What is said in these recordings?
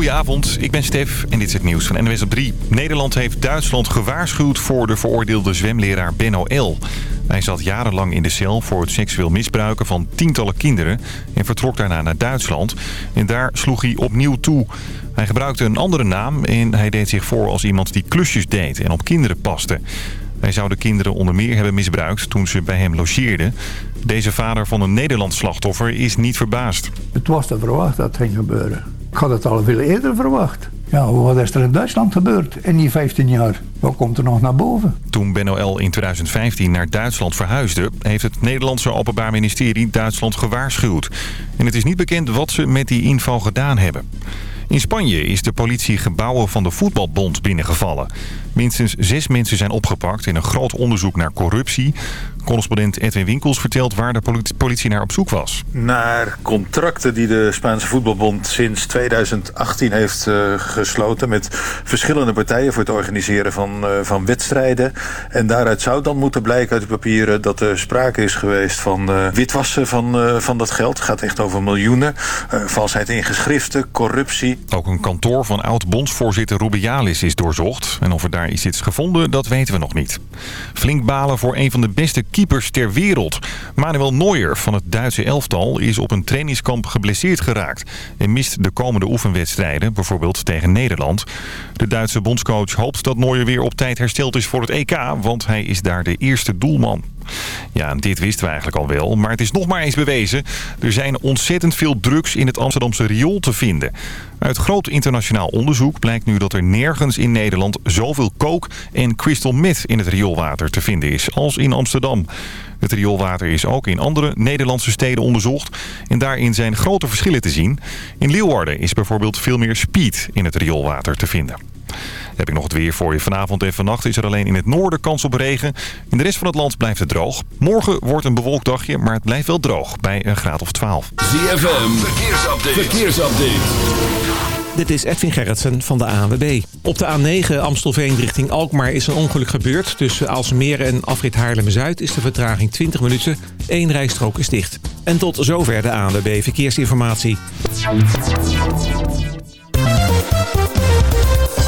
Goedenavond, ik ben Stef en dit is het nieuws van NWS op 3. Nederland heeft Duitsland gewaarschuwd voor de veroordeelde zwemleraar Benno L. Hij zat jarenlang in de cel voor het seksueel misbruiken van tientallen kinderen... en vertrok daarna naar Duitsland. En daar sloeg hij opnieuw toe. Hij gebruikte een andere naam en hij deed zich voor als iemand die klusjes deed en op kinderen paste. Hij zou de kinderen onder meer hebben misbruikt toen ze bij hem logeerden. Deze vader van een Nederlands slachtoffer is niet verbaasd. Het was te verwachten dat het ging gebeuren. Ik had het al veel eerder verwacht. Ja, wat is er in Duitsland gebeurd in die 15 jaar? Wat komt er nog naar boven? Toen Ben L. in 2015 naar Duitsland verhuisde... heeft het Nederlandse Openbaar Ministerie Duitsland gewaarschuwd. En het is niet bekend wat ze met die inval gedaan hebben. In Spanje is de politie gebouwen van de voetbalbond binnengevallen. Minstens zes mensen zijn opgepakt in een groot onderzoek naar corruptie. Correspondent Edwin Winkels vertelt waar de politie naar op zoek was. Naar contracten die de Spaanse voetbalbond sinds 2018 heeft uh, gesloten... met verschillende partijen voor het organiseren van, uh, van wedstrijden. En daaruit zou dan moeten blijken uit de papieren... dat er sprake is geweest van uh, witwassen van, van dat geld. Het gaat echt over miljoenen. valsheid in geschriften, corruptie. Ook een kantoor van oud-bondsvoorzitter Rubialis is doorzocht. En of er daar is iets gevonden, dat weten we nog niet. Flink balen voor een van de beste keepers ter wereld. Manuel Neuer van het Duitse elftal is op een trainingskamp geblesseerd geraakt... en mist de komende oefenwedstrijden, bijvoorbeeld tegen Nederland. De Duitse bondscoach hoopt dat Neuer weer op tijd hersteld is voor het EK... want hij is daar de eerste doelman. Ja, dit wisten we eigenlijk al wel, maar het is nog maar eens bewezen. Er zijn ontzettend veel drugs in het Amsterdamse riool te vinden. Uit groot internationaal onderzoek blijkt nu dat er nergens in Nederland zoveel coke en crystal meth in het rioolwater te vinden is als in Amsterdam. Het rioolwater is ook in andere Nederlandse steden onderzocht en daarin zijn grote verschillen te zien. In Leeuwarden is bijvoorbeeld veel meer speed in het rioolwater te vinden. Heb ik nog het weer voor je. Vanavond en vannacht is er alleen in het noorden kans op regen. In de rest van het land blijft het droog. Morgen wordt een bewolkt dagje, maar het blijft wel droog bij een graad of 12. ZFM, verkeersupdate. verkeersupdate. Dit is Edwin Gerritsen van de ANWB. Op de A9 Amstelveen richting Alkmaar is een ongeluk gebeurd. Tussen Aalsmeer en Afrit Haarlem-Zuid is de vertraging 20 minuten. Eén rijstrook is dicht. En tot zover de ANWB Verkeersinformatie.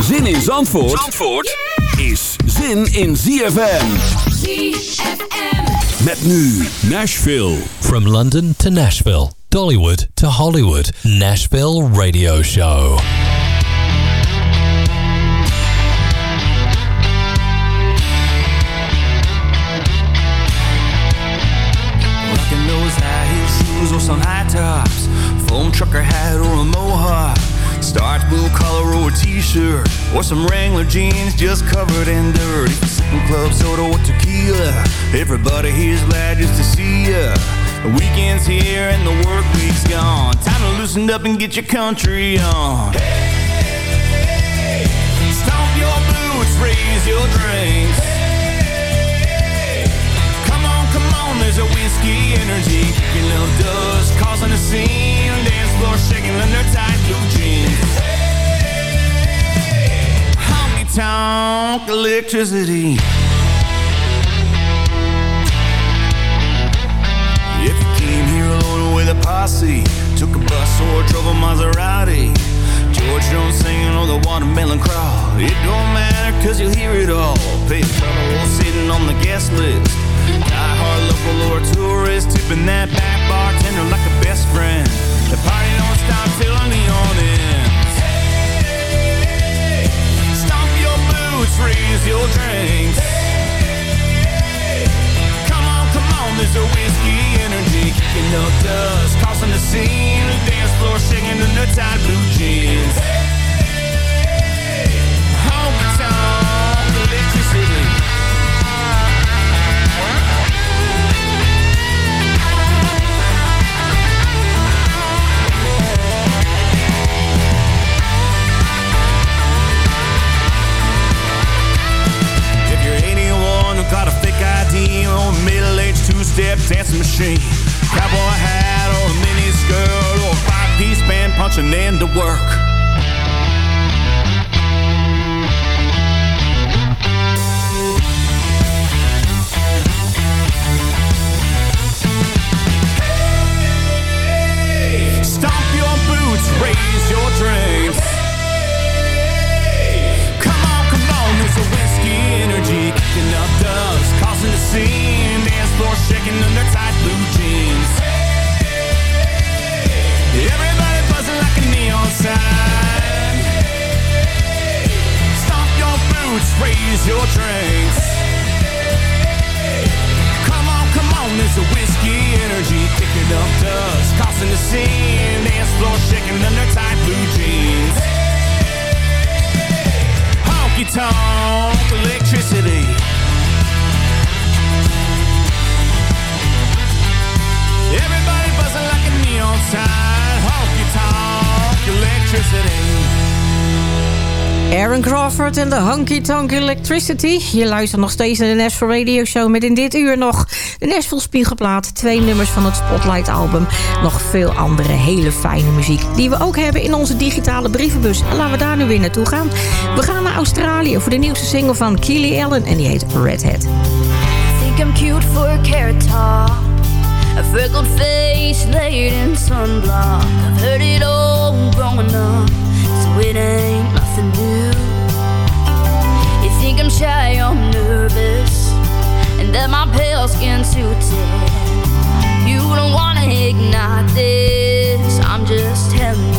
Zin in Zandvoort, Zandvoort is zin in ZFM. ZFM. Met nu Nashville. From London to Nashville, Dollywood to Hollywood. Nashville Radio Show. Rocking those high heel shoes or some high tops. Foam trucker hat or a mohawk. Starch blue collar or a t-shirt Or some Wrangler jeans just covered in dirt. Sipping club soda or tequila. Everybody here's glad just to see ya. The weekend's here and the work week's gone. Time to loosen up and get your country on. Hey, stomp your boots, raise your drinks. Hey, come on, come on, there's a whiskey energy. Kicking up dust, causing a scene. Dance floor shaking under tight blue jeans tonk electricity. If you came here alone with a posse, took a bus or drove a Maserati, George Jones singing on the watermelon crawl. It don't matter cause you'll hear it all. Pay trouble sitting on the guest list. Die hard local or tourist, tipping that back bartender like a best friend. The party don't stop till the neon ends. Raise your drinks. Hey, come on, come on, there's a whiskey energy kicking up dust, causing the scene. The dance floor shaking in the tight blue jeans. Hey, got a thick ID on a middle-aged two-step dancing machine. Cowboy hat or a miniskirt or a five-piece band punching into work. Causing a scene. Dance floor shaking under tight blue jeans. Everybody buzzing like a neon sign. Stomp your boots, raise your drinks. Come on, come on, there's a whiskey energy kicking up dust, causing a scene. Dance floor shaking under tight blue jeans. Honky tonk electricity. Everybody buzzing like a neon sign. Honky tonk electricity. Aaron Crawford en de Honky Tonk Electricity. Je luistert nog steeds naar de Nashville Radio Show... met in dit uur nog de Nashville Spiegelplaat... twee nummers van het Spotlight album... nog veel andere hele fijne muziek... die we ook hebben in onze digitale brievenbus. En laten we daar nu weer naartoe gaan. We gaan naar Australië voor de nieuwste single van Keely Allen... en die heet Redhead. think I'm cute for a carrot top. A freckled face laid in sunblock. I've heard it all growing up, so it ain't nothing new. You think I'm shy, I'm nervous, and that my pale skin too tan. You don't wanna ignite this, I'm just telling you.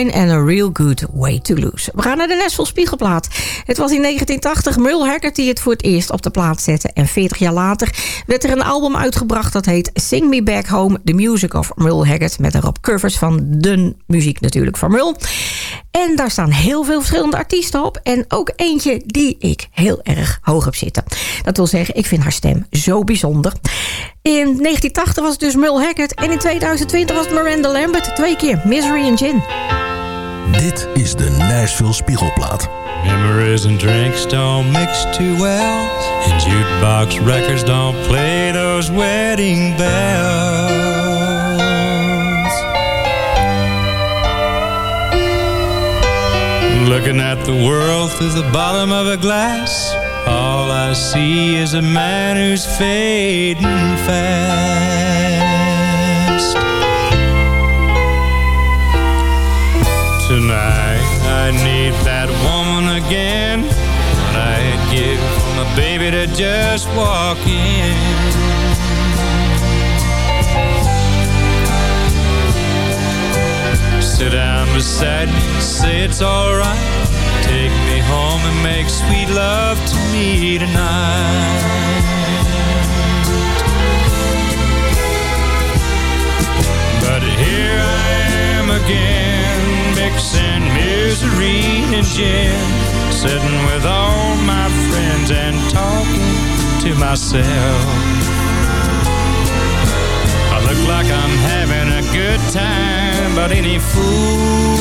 En en A Real Good Way to Lose. We gaan naar de Nashville Spiegelplaat. Het was in 1980 Merle Haggard die het voor het eerst op de plaat zette. En 40 jaar later werd er een album uitgebracht dat heet Sing Me Back Home, The Music of Merle Haggard. Met daarop covers van de muziek natuurlijk van Merle. En daar staan heel veel verschillende artiesten op. En ook eentje die ik heel erg hoog heb zitten. Dat wil zeggen, ik vind haar stem zo bijzonder. In 1980 was het dus Merle Haggard. En in 2020 was het Miranda Lambert. Twee keer Misery and Gin. Dit is de Nashville Spiegelplaat. Memories and drinks don't mix too well. And jukebox records don't play those wedding bells. Looking at the world through the bottom of a glass. All I see is a man who's fading fast. Baby to just walk in. Sit down beside me, say it's alright. Take me home and make sweet love to me tonight. But here I am again, mixing misery and gin, sitting with all my friends and talking to myself. I look like I'm having a good time, but any fool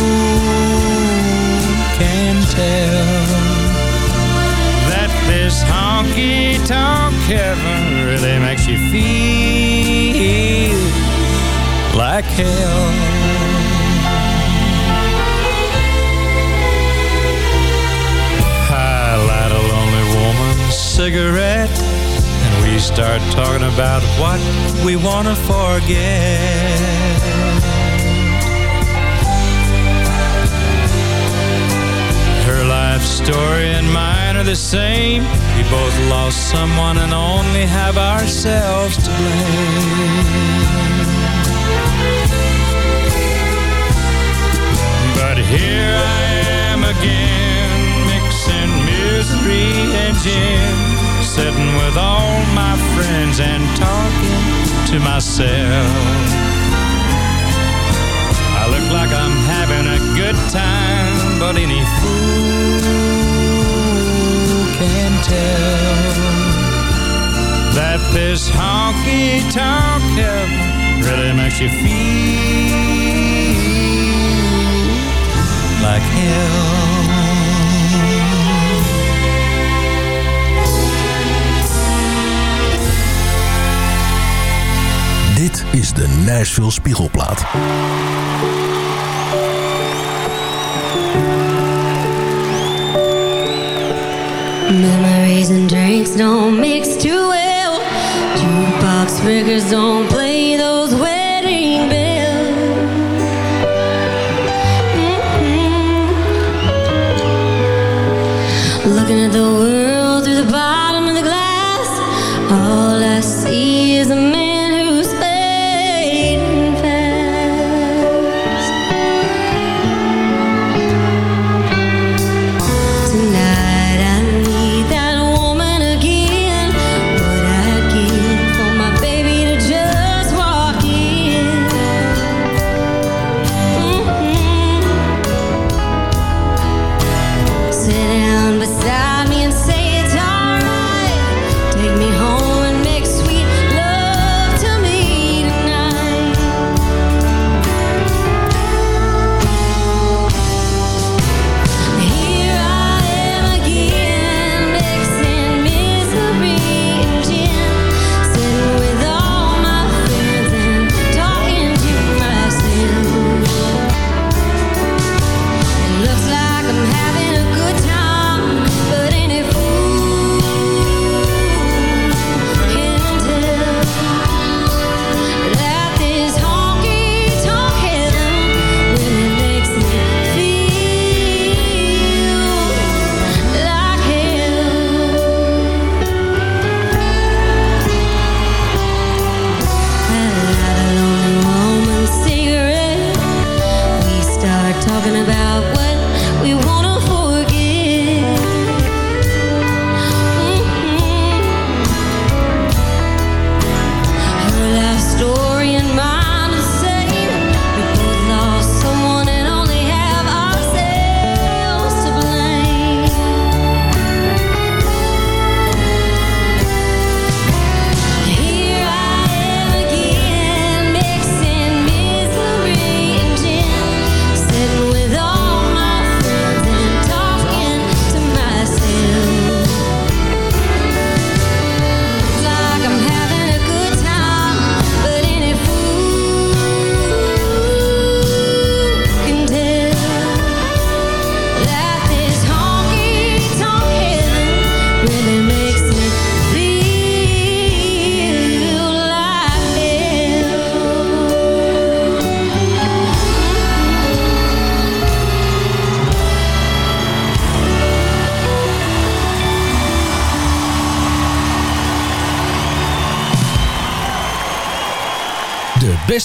can tell that this honky-tonk heaven really makes you feel like hell. Cigarette and we start talking about what we want to forget. Her life story and mine are the same. We both lost someone and only have ourselves to blame. But here I am again, misery and gin, sitting with all my friends and talking to myself. I look like I'm having a good time, but any fool can tell that this honky-tonk heaven really makes you feel like hell. is de Nashville Spiegelplaat. Memories and drinks don't mix too well. Jukebox records don't play those wedding bells. Mm-hmm. looking at the world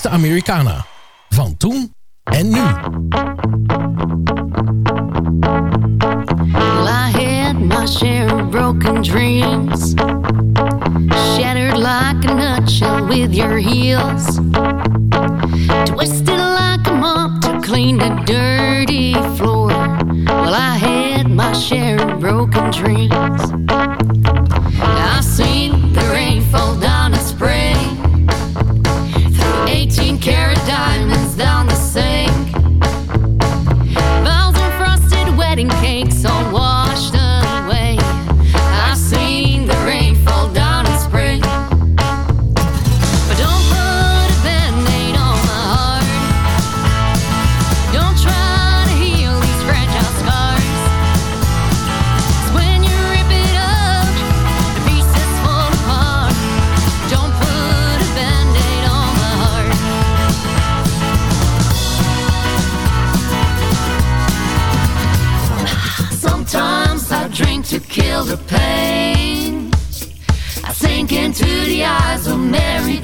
beste Americana. Van toen en nu. Well, I had my share of broken dreams. Shattered like a nutshell with your heels. Twisted like a mop to clean the dirty floor. Well, I had my share of broken dreams. I seen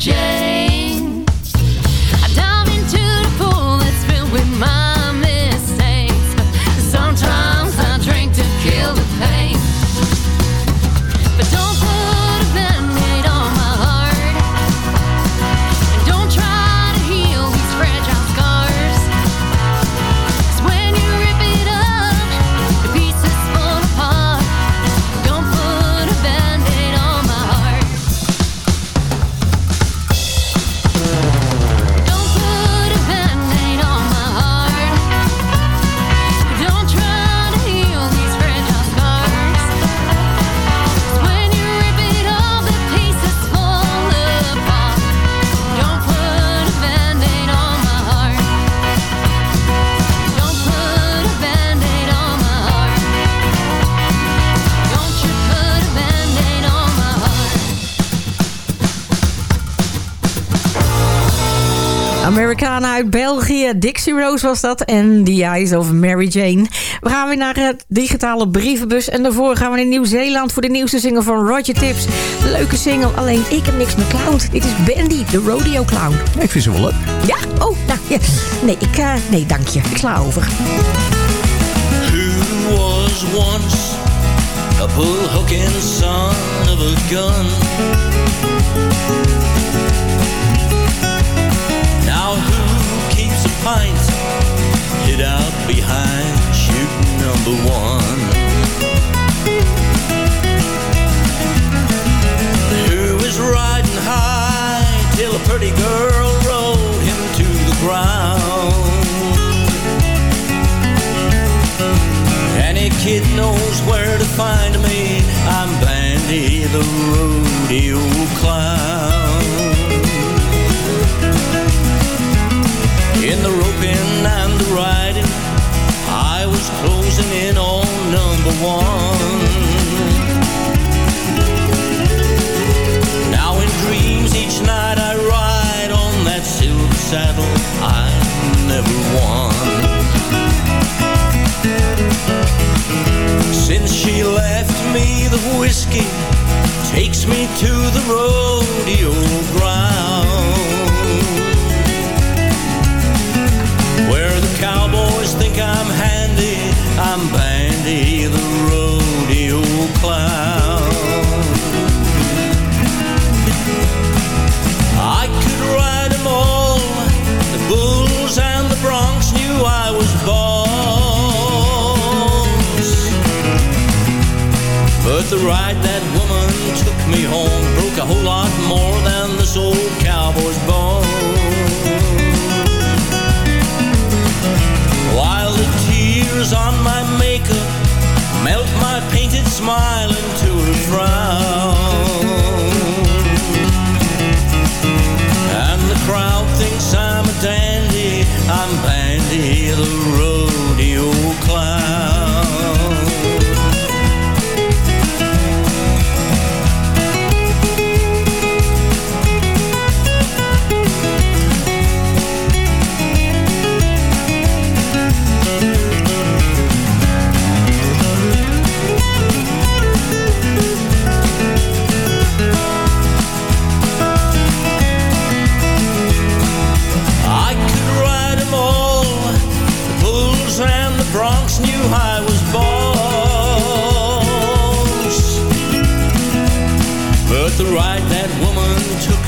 Jane. Americana uit België. Dixie Rose was dat. En The Eyes of Mary Jane. We gaan weer naar het digitale brievenbus. En daarvoor gaan we naar Nieuw-Zeeland voor de nieuwste single van Roger Tips. Leuke single, alleen ik heb niks met clown. Dit is Bandy, de rodeo clown. ik vind ze wel leuk. Ja? Oh, nou ja. Nee, ik, eh, nee, dank je. Ik sla over. Who was once a bull-hooking son of a gun? Pint hid out behind shooting number one? Who is riding high till a pretty girl rode him to the ground? Any kid knows where to find me. I'm Bandy, the rodeo clown. In the roping and the riding, I was closing in on number one. Now in dreams each night I ride on that silver saddle I never won. Since she left me, the whiskey takes me to the rodeo ground. Where the cowboys think I'm handy, I'm Bandy, the rodeo clown. I could ride 'em all, the bulls and the broncs knew I was boss. But the ride that woman took me home broke a whole lot more than this old cowboy's bone. Tears on my makeup melt my painted smile into a frown. And the crowd thinks I'm a dandy, I'm Bandy, the rodeo clown.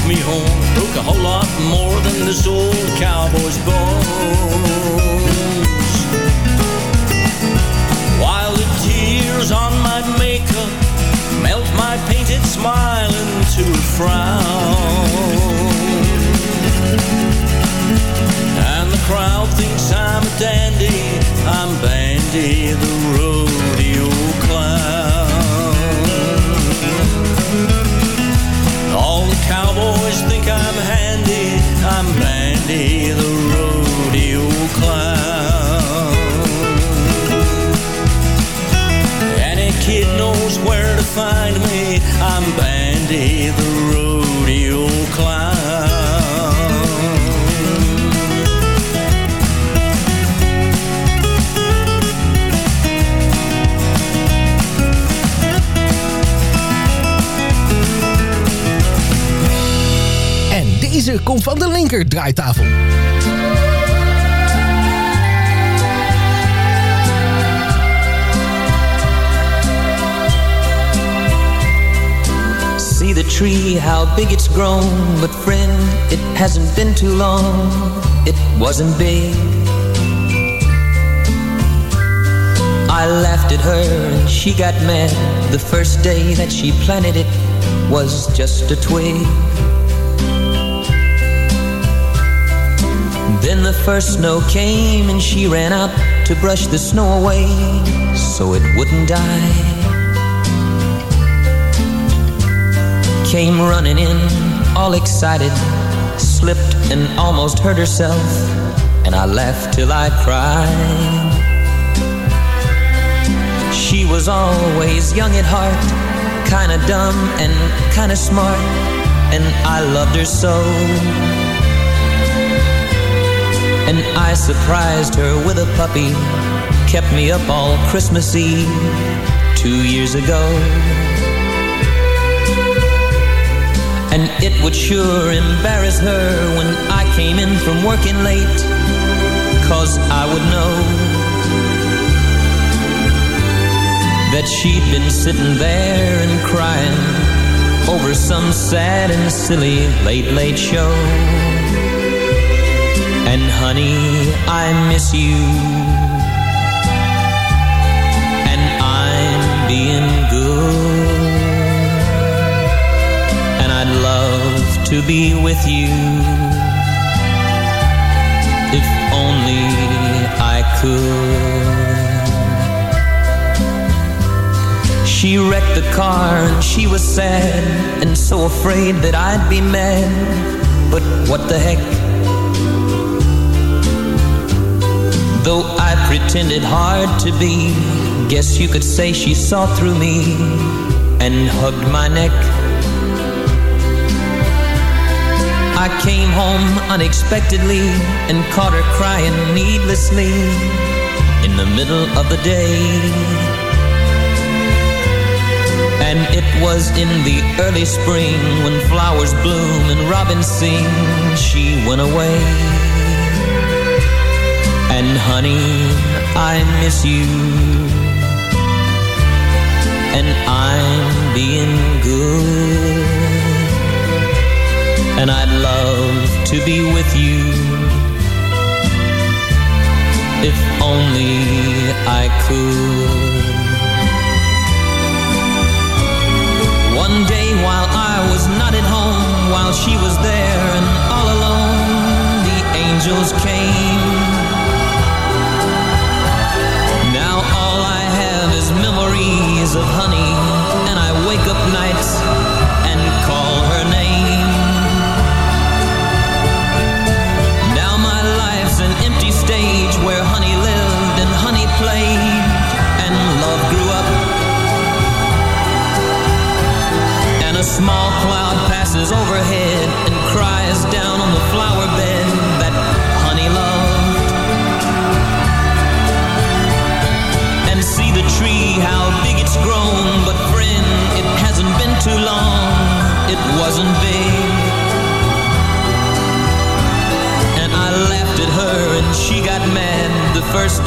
Me home broke a whole lot more than this old cowboy's bones. While the tears on my makeup melt my painted smile into a frown. And the crowd thinks I'm a dandy I'm Bandy, the rodeo I'm handy. I'm Bandy, the rodeo clown. Any kid knows where to find me. I'm Bandy, the rodeo clown komt van de linker draaitafel. See the tree, how big it's grown. But friend, it hasn't been too long. It wasn't big. I laughed at her and she got mad. The first day that she planted it was just a twig. Then the first snow came and she ran out to brush the snow away so it wouldn't die. Came running in, all excited, slipped and almost hurt herself, and I laughed till I cried. She was always young at heart, kinda dumb and kinda smart, and I loved her so. And I surprised her with a puppy, kept me up all Christmas Eve two years ago. And it would sure embarrass her when I came in from working late, cause I would know that she'd been sitting there and crying over some sad and silly late, late show. And honey, I miss you. And I'm being good. And I'd love to be with you. If only I could. She wrecked the car and she was sad and so afraid that I'd be mad. But what the heck? Though I pretended hard to be, guess you could say she saw through me and hugged my neck. I came home unexpectedly and caught her crying needlessly in the middle of the day. And it was in the early spring when flowers bloom and robins sing, she went away. And honey, I miss you. And I'm being good. And I'd love to be with you. If only I could. One day while I was not at home, while she was there and all alone, the angels came. Memories of honey, and I wake up nights and call her name. Now my life's an empty stage where honey lived and honey played,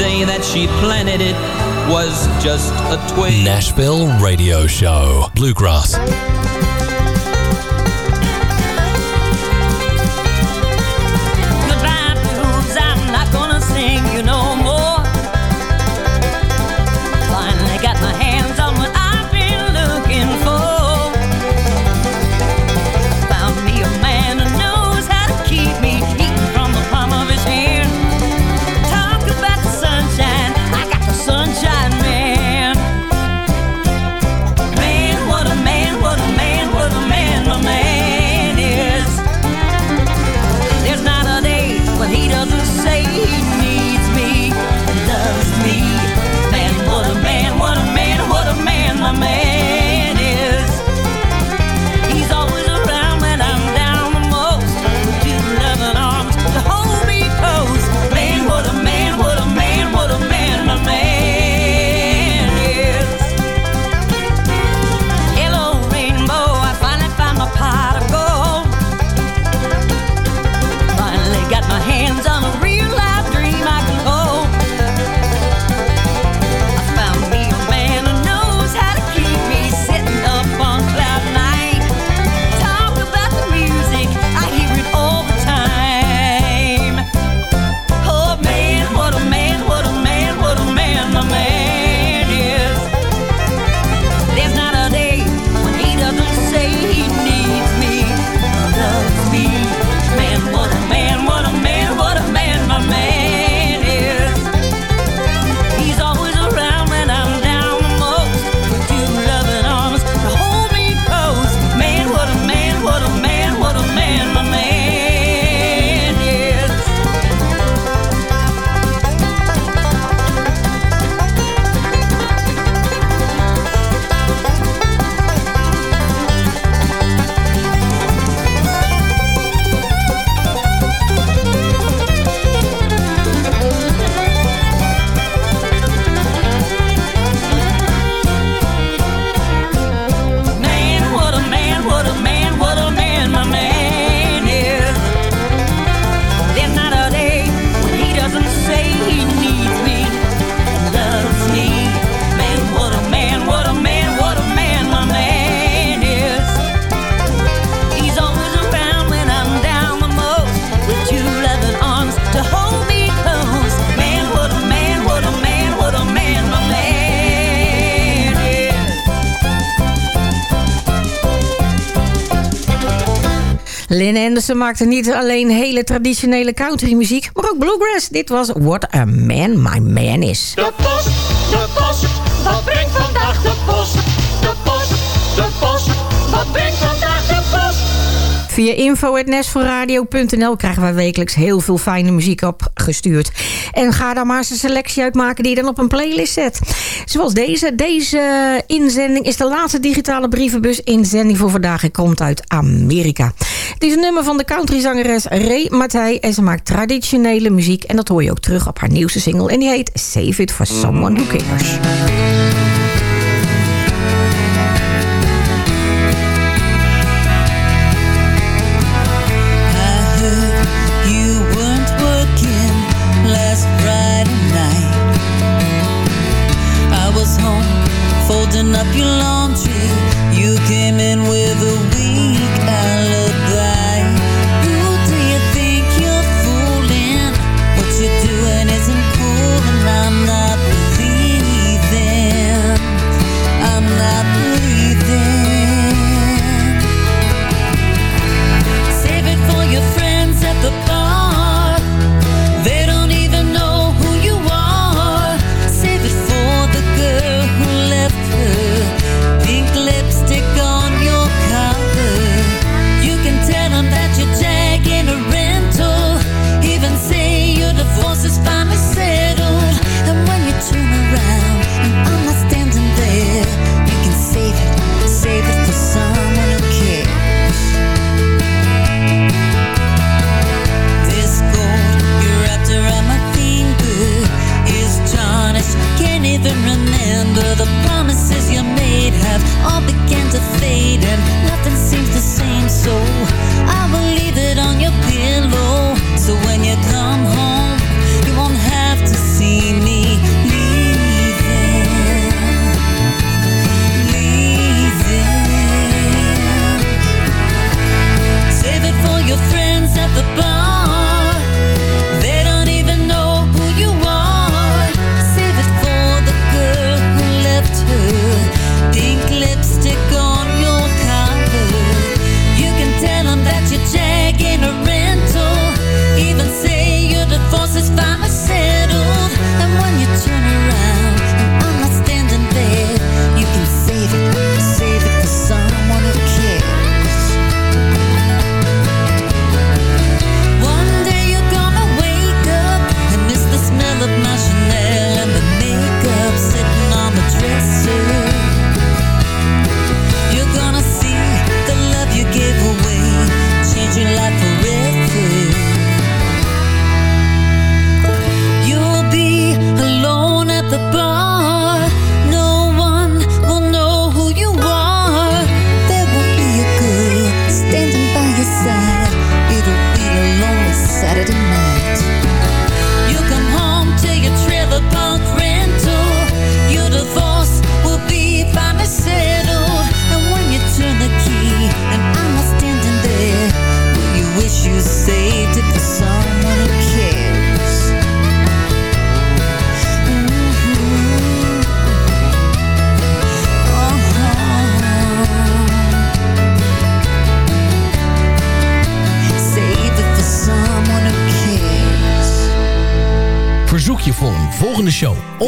day that she planted it was just a twig. Nashville Radio Show. Bluegrass. ze maakte niet alleen hele traditionele countrymuziek, maar ook bluegrass. Dit was What a Man My Man Is. De post, de post, wat brengt vandaag de post? De post, de post, wat brengt vandaag de post? Via info.nesforradio.nl krijgen wij wekelijks heel veel fijne muziek opgestuurd. En ga daar maar eens een selectie uitmaken die je dan op een playlist zet. Zoals deze. Deze inzending is de laatste digitale brievenbus inzending voor vandaag. Hij komt uit Amerika. Het is een nummer van de countryzangeres Ray Matthij. En ze maakt traditionele muziek. En dat hoor je ook terug op haar nieuwste single. En die heet Save It For Someone Who Cares. up your laundry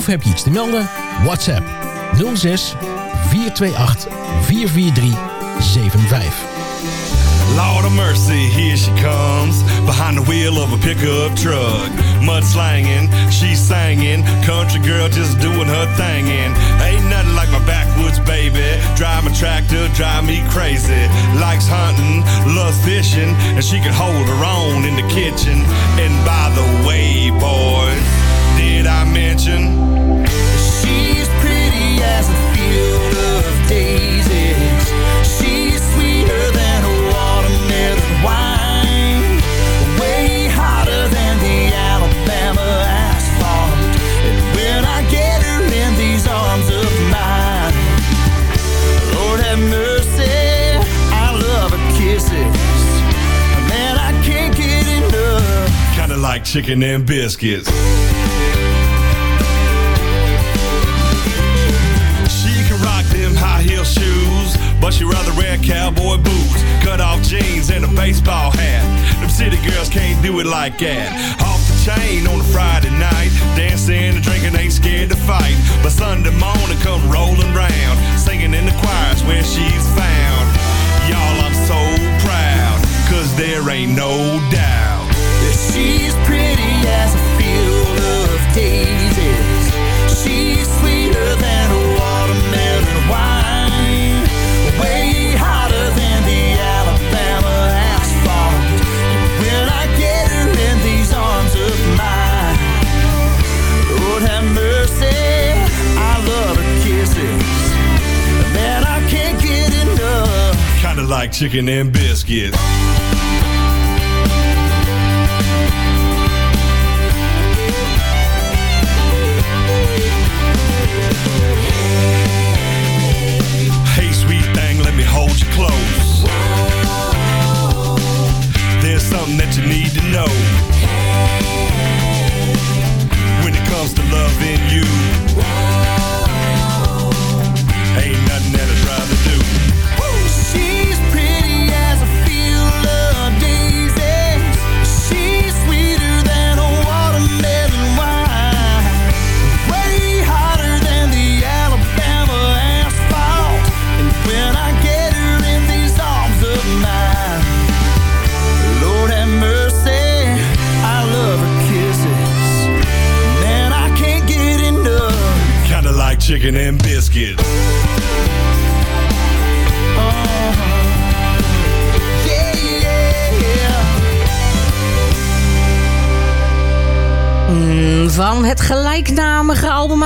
heb je iets te melden? WhatsApp 06 428 443 75. Lord of mercy, here she comes Behind the wheel of a pickup truck Mud slanging, she's singing Country girl just doing her thing ain't nothing like my backwoods baby Drive my tractor, drive me crazy Likes hunting, loves fishing And she can hold her own in the kitchen And by the way chicken and biscuits. She can rock them high heel shoes, but she rather wear cowboy boots, cut off jeans, and a baseball hat. Them city girls can't do it like that. Off the chain on a Friday night, dancing and drinking, ain't scared to fight. But Sunday morning come rolling round, singing in the choirs where she's found. Y'all, I'm so proud, cause there ain't no doubt that she's as a field of daisies. She's sweeter than watermelon wine, way hotter than the Alabama asphalt. When I get her in these arms of mine, Lord have mercy, I love her kisses. I can't get enough. Kinda like chicken and biscuits. To know.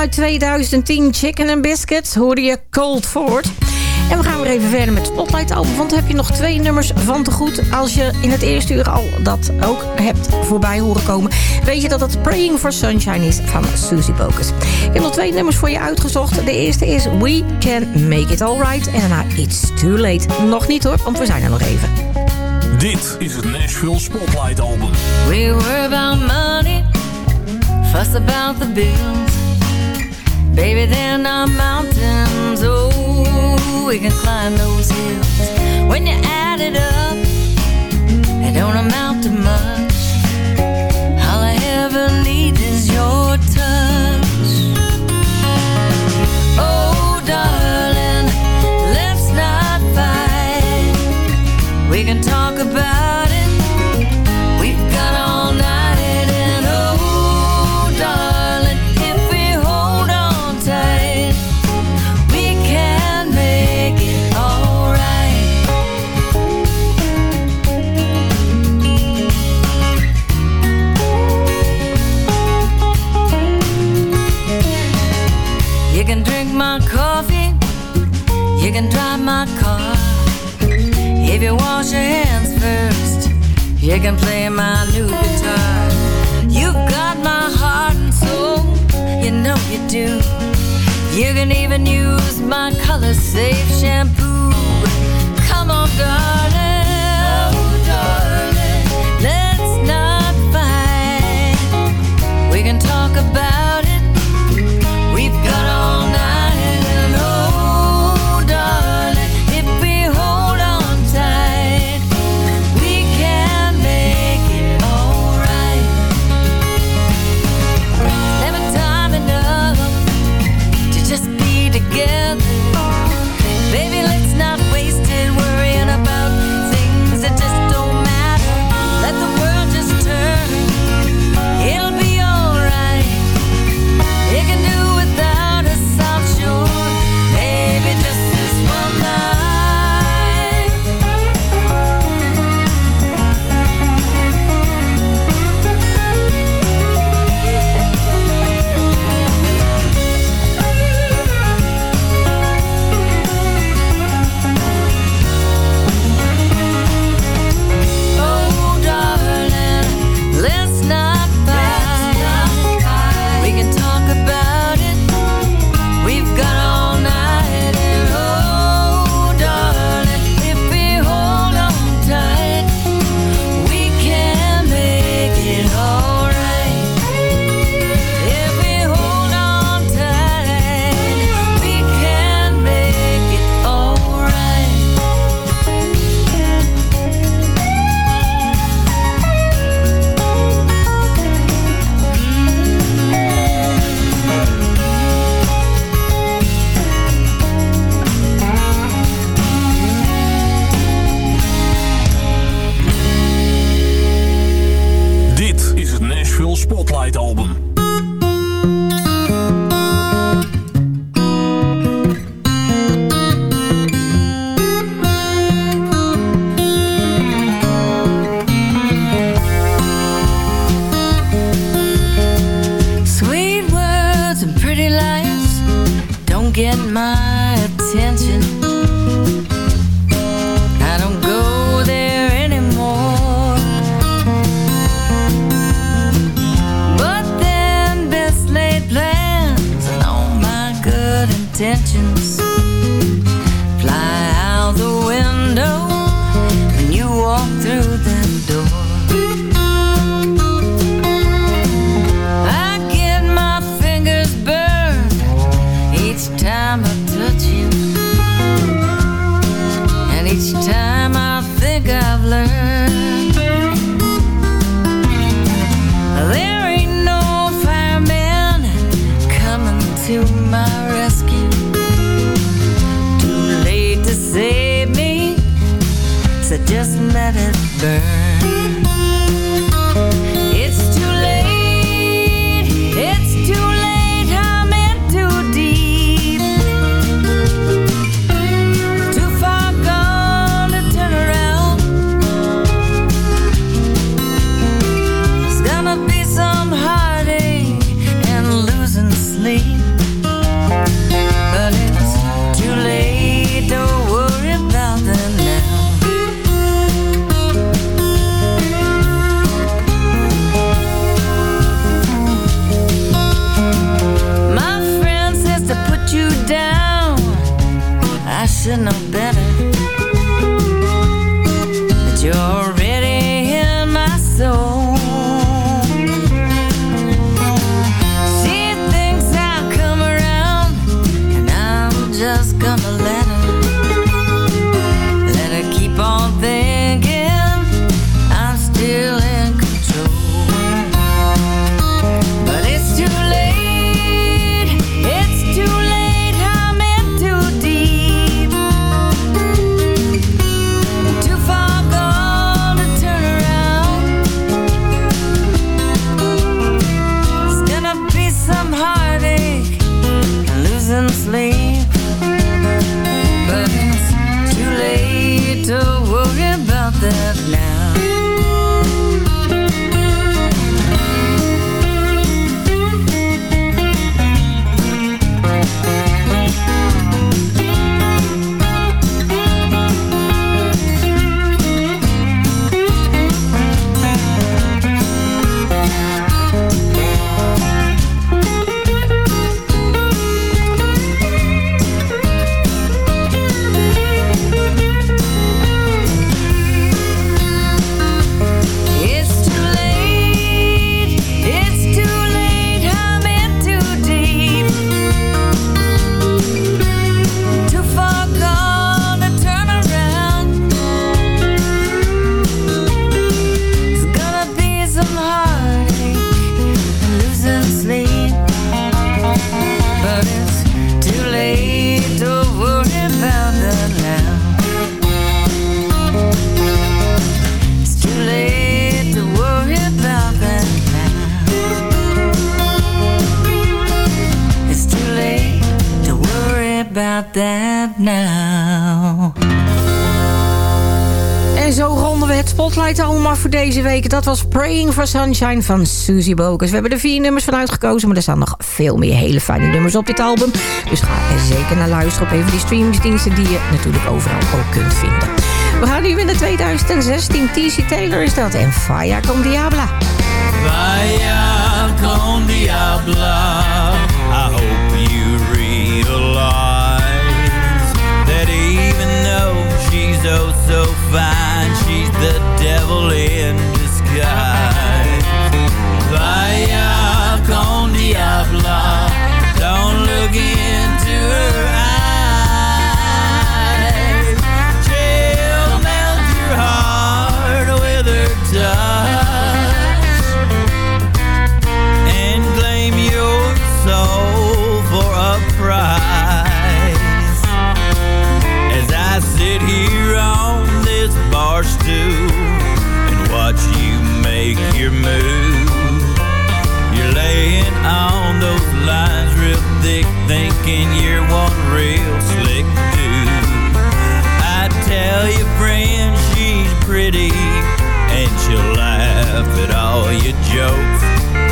Uit 2010, Chicken and Biscuits, hoorde je Cold Ford. En we gaan weer even verder met het Spotlight album, want dan heb je nog twee nummers van te goed. Als je in het eerste uur al dat ook hebt voorbij horen komen, weet je dat het Praying for Sunshine is van Susie Bokus. Ik heb nog twee nummers voor je uitgezocht. De eerste is We Can Make It Alright en daarna It's Too Late. Nog niet hoor, want we zijn er nog even. Dit is het Nashville Spotlight Album. We were about money, fuss about the bills. Baby, they're not mountains. Oh, we can climb those hills. When you add it up, it don't amount to much. All I ever need is your touch. Oh, darling, let's not fight. We can talk about you can drive my car. If you wash your hands first, you can play my new guitar. You've got my heart and soul, you know you do. You can even use my color safe shampoo. Come on, darling. draait allemaal voor deze week. Dat was Praying for Sunshine van Susie Bokus. We hebben er vier nummers van uitgekozen, maar er staan nog veel meer hele fijne nummers op dit album. Dus ga er zeker naar luisteren op een van die streamingsdiensten die je natuurlijk overal ook kunt vinden. We gaan nu in de 2016. TC Taylor is dat en Faya con Diabla. Faya con Diabla. I hope you realize that even though she's oh so fine. And. your move. You're laying on those lines real thick, thinking you're one real slick dude. I tell your friend she's pretty, and she'll laugh at all your jokes.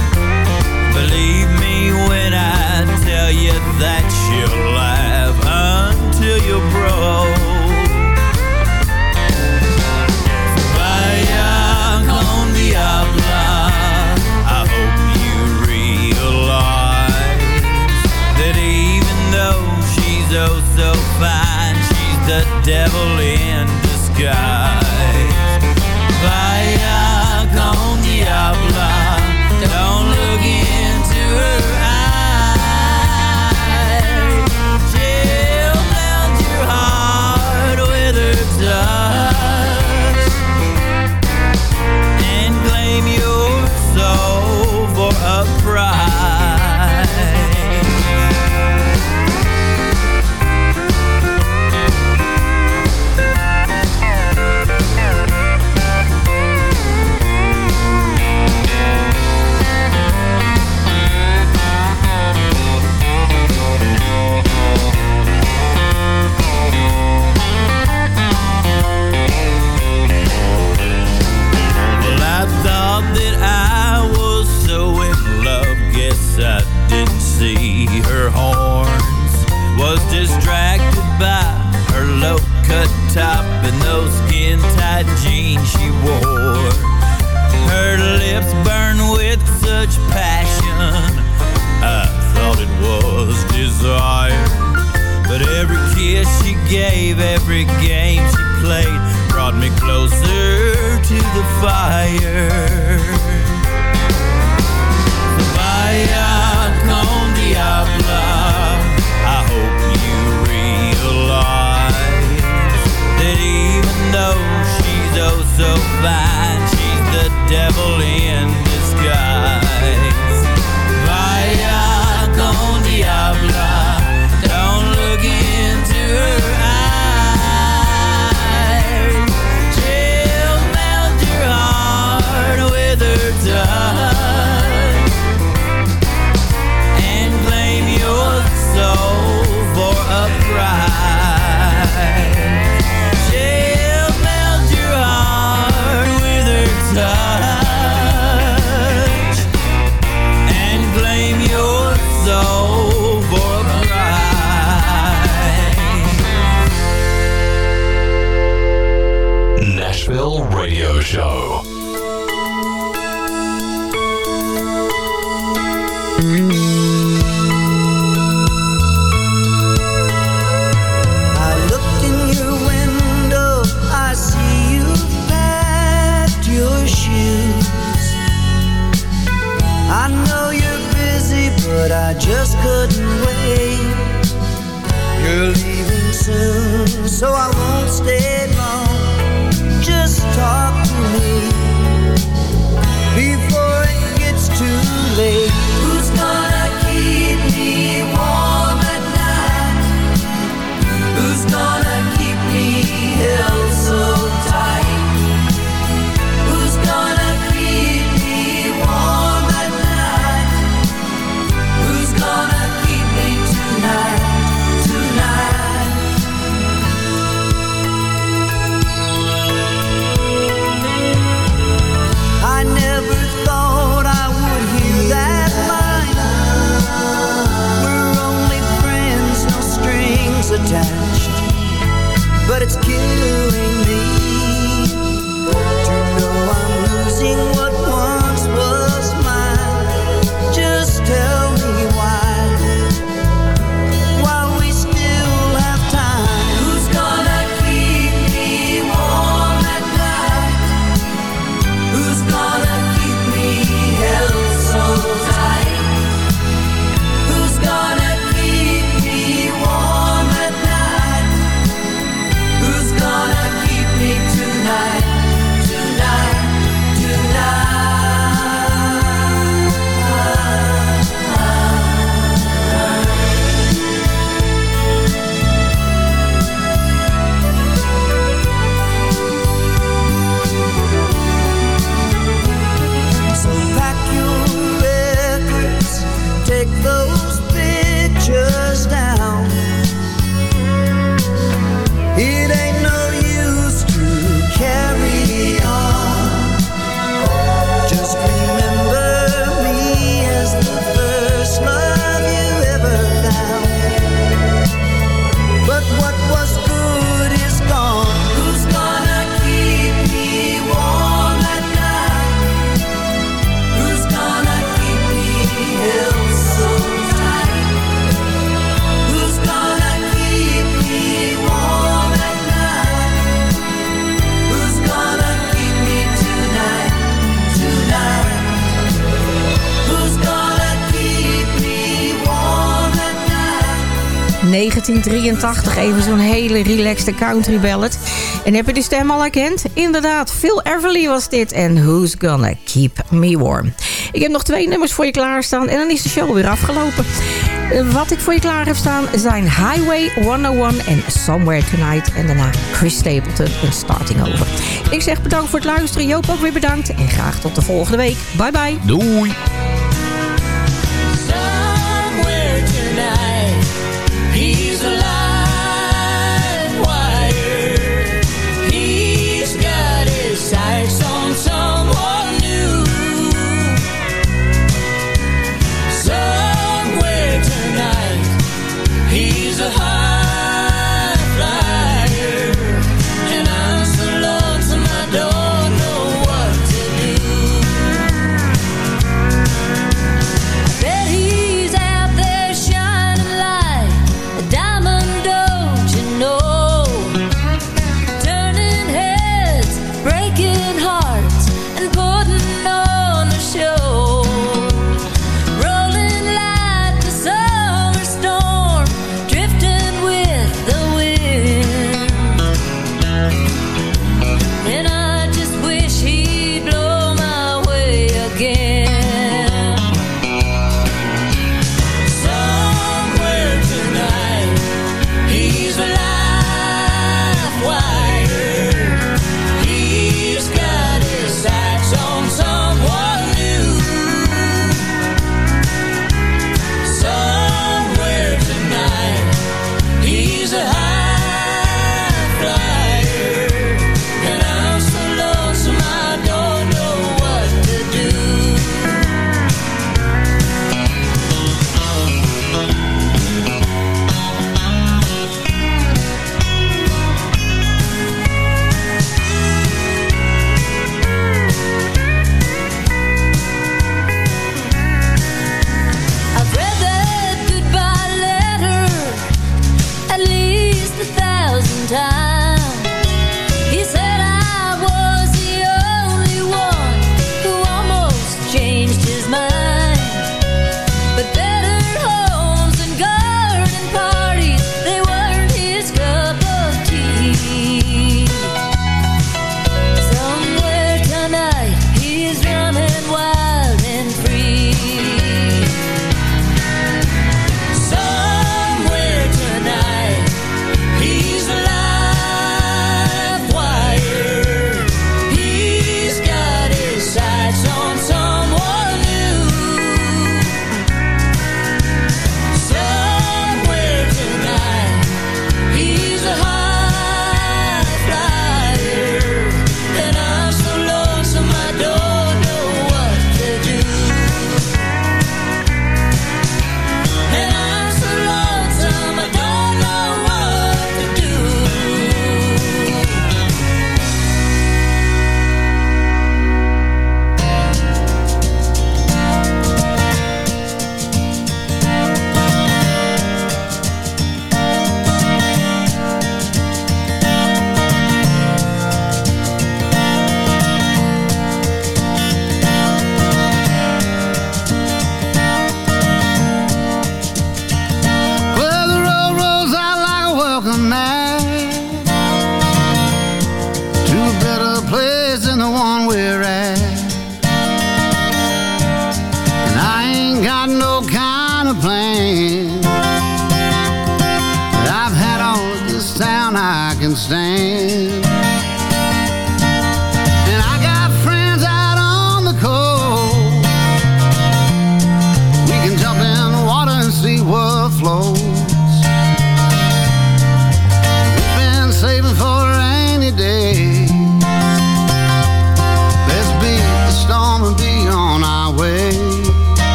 so fine, she's the devil in even zo'n hele relaxed country ballad. En heb je de stem al herkend? Inderdaad, Phil Everly was dit en Who's Gonna Keep Me Warm. Ik heb nog twee nummers voor je klaarstaan en dan is de show weer afgelopen. Wat ik voor je klaar heb staan zijn Highway 101 en Somewhere Tonight. En daarna Chris Stapleton en Starting Over. Ik zeg bedankt voor het luisteren. Joop ook weer bedankt. En graag tot de volgende week. Bye bye. Doei.